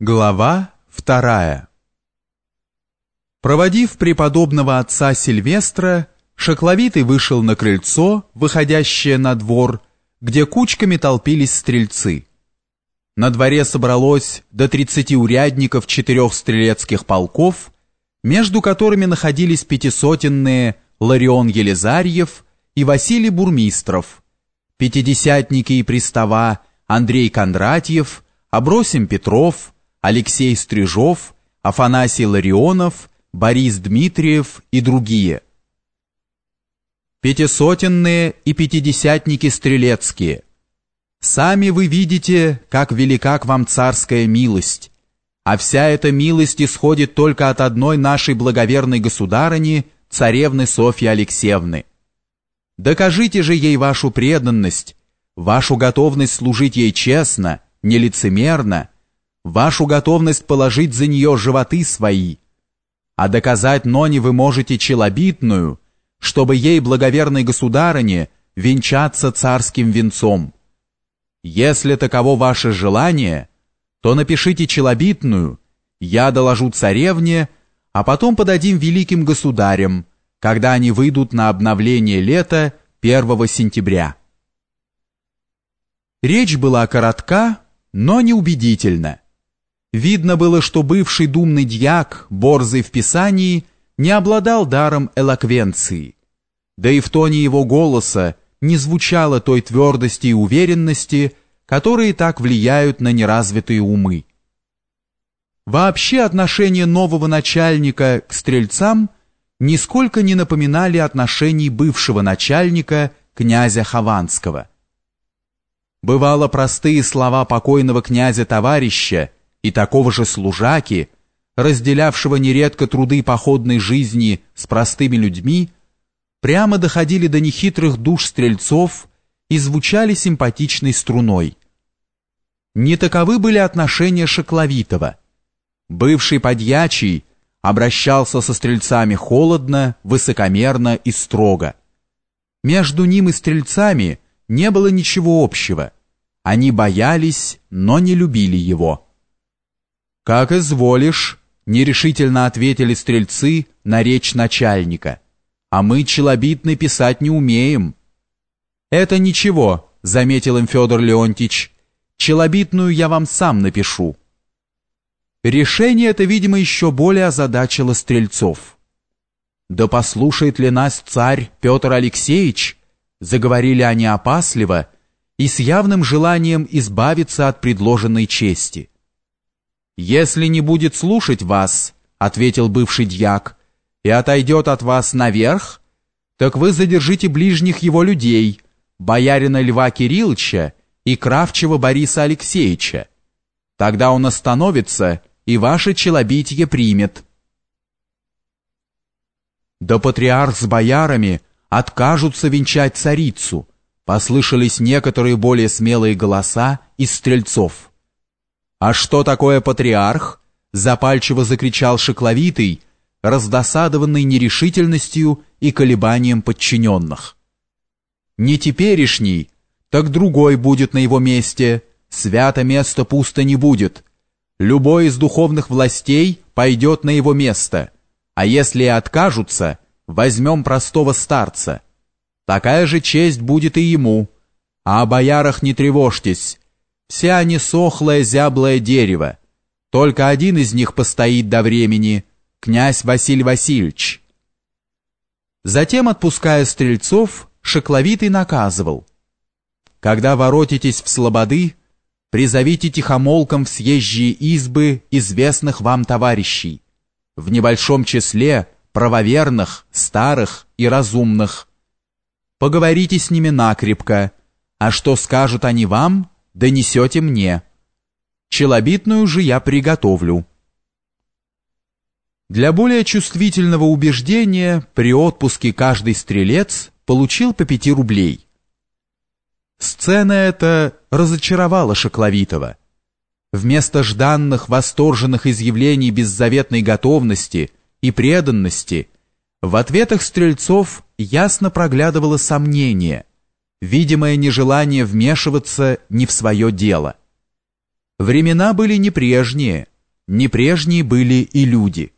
Глава вторая Проводив преподобного отца Сильвестра, Шокловитый вышел на крыльцо, выходящее на двор, где кучками толпились стрельцы. На дворе собралось до тридцати урядников четырех стрелецких полков, между которыми находились пятисотенные Ларион Елизарьев и Василий Бурмистров, пятидесятники и пристава Андрей Кондратьев, Абросим Петров, Алексей Стрижов, Афанасий Ларионов, Борис Дмитриев и другие. Пятисотенные и пятидесятники стрелецкие. Сами вы видите, как велика к вам царская милость, а вся эта милость исходит только от одной нашей благоверной государыни, царевны Софьи Алексеевны. Докажите же ей вашу преданность, вашу готовность служить ей честно, нелицемерно, вашу готовность положить за нее животы свои, а доказать Ноне вы можете челобитную, чтобы ей, благоверной государыне, венчаться царским венцом. Если таково ваше желание, то напишите челобитную, я доложу царевне, а потом подадим великим государям, когда они выйдут на обновление лета 1 сентября. Речь была коротка, но неубедительна. Видно было, что бывший думный дьяк, борзый в писании, не обладал даром элоквенции. Да и в тоне его голоса не звучало той твердости и уверенности, которые так влияют на неразвитые умы. Вообще отношения нового начальника к стрельцам нисколько не напоминали отношений бывшего начальника князя Хованского. Бывало простые слова покойного князя-товарища и такого же служаки, разделявшего нередко труды походной жизни с простыми людьми, прямо доходили до нехитрых душ стрельцов и звучали симпатичной струной. Не таковы были отношения Шокловитова. Бывший подьячий обращался со стрельцами холодно, высокомерно и строго. Между ним и стрельцами не было ничего общего. Они боялись, но не любили его. «Как изволишь», — нерешительно ответили стрельцы на речь начальника. «А мы челобитный писать не умеем». «Это ничего», — заметил им Федор Леонтьич. «Челобитную я вам сам напишу». Решение это, видимо, еще более озадачило стрельцов. «Да послушает ли нас царь Петр Алексеевич?» Заговорили они опасливо и с явным желанием избавиться от предложенной чести. «Если не будет слушать вас, — ответил бывший дьяк, — и отойдет от вас наверх, так вы задержите ближних его людей, боярина Льва Кирилловича и Кравчева Бориса Алексеевича. Тогда он остановится и ваше челобитие примет». «Да патриарх с боярами откажутся венчать царицу», послышались некоторые более смелые голоса из стрельцов. «А что такое патриарх?» — запальчиво закричал Шекловитый, раздосадованный нерешительностью и колебанием подчиненных. «Не теперешний, так другой будет на его месте, свято место пусто не будет. Любой из духовных властей пойдет на его место, а если и откажутся, возьмем простого старца. Такая же честь будет и ему. А о боярах не тревожьтесь, все они сохлое зяблое дерево. Только один из них постоит до времени, князь Василий Васильевич. Затем, отпуская стрельцов, Шекловитый наказывал. Когда воротитесь в слободы, призовите тихомолком в съезжие избы известных вам товарищей, в небольшом числе правоверных, старых и разумных. Поговорите с ними накрепко, а что скажут они вам, донесете мне. Челобитную же я приготовлю. Для более чувствительного убеждения при отпуске каждый стрелец получил по пяти рублей. Сцена эта разочаровала Шокловитова. Вместо жданных восторженных изъявлений беззаветной готовности и преданности в ответах стрельцов ясно проглядывало сомнение – видимое нежелание вмешиваться не в свое дело. Времена были не прежние, не прежние были и люди.